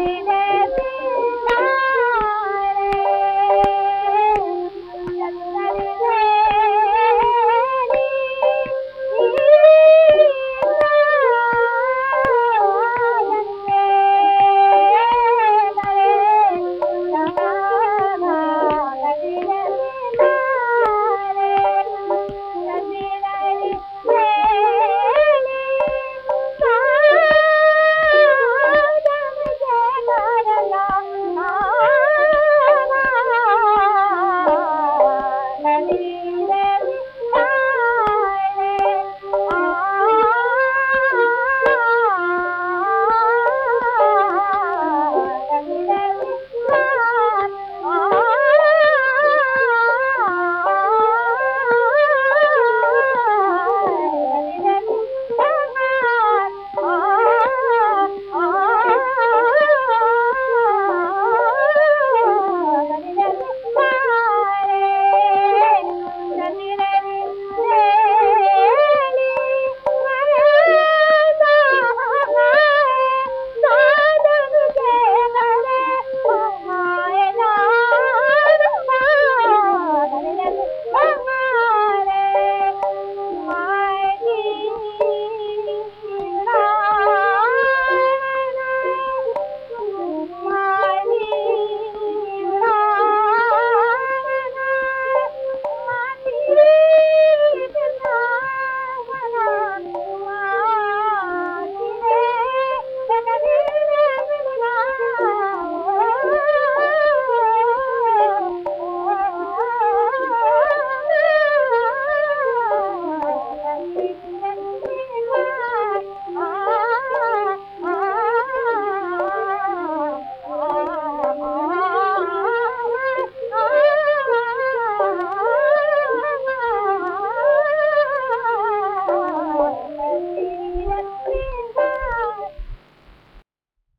Amen.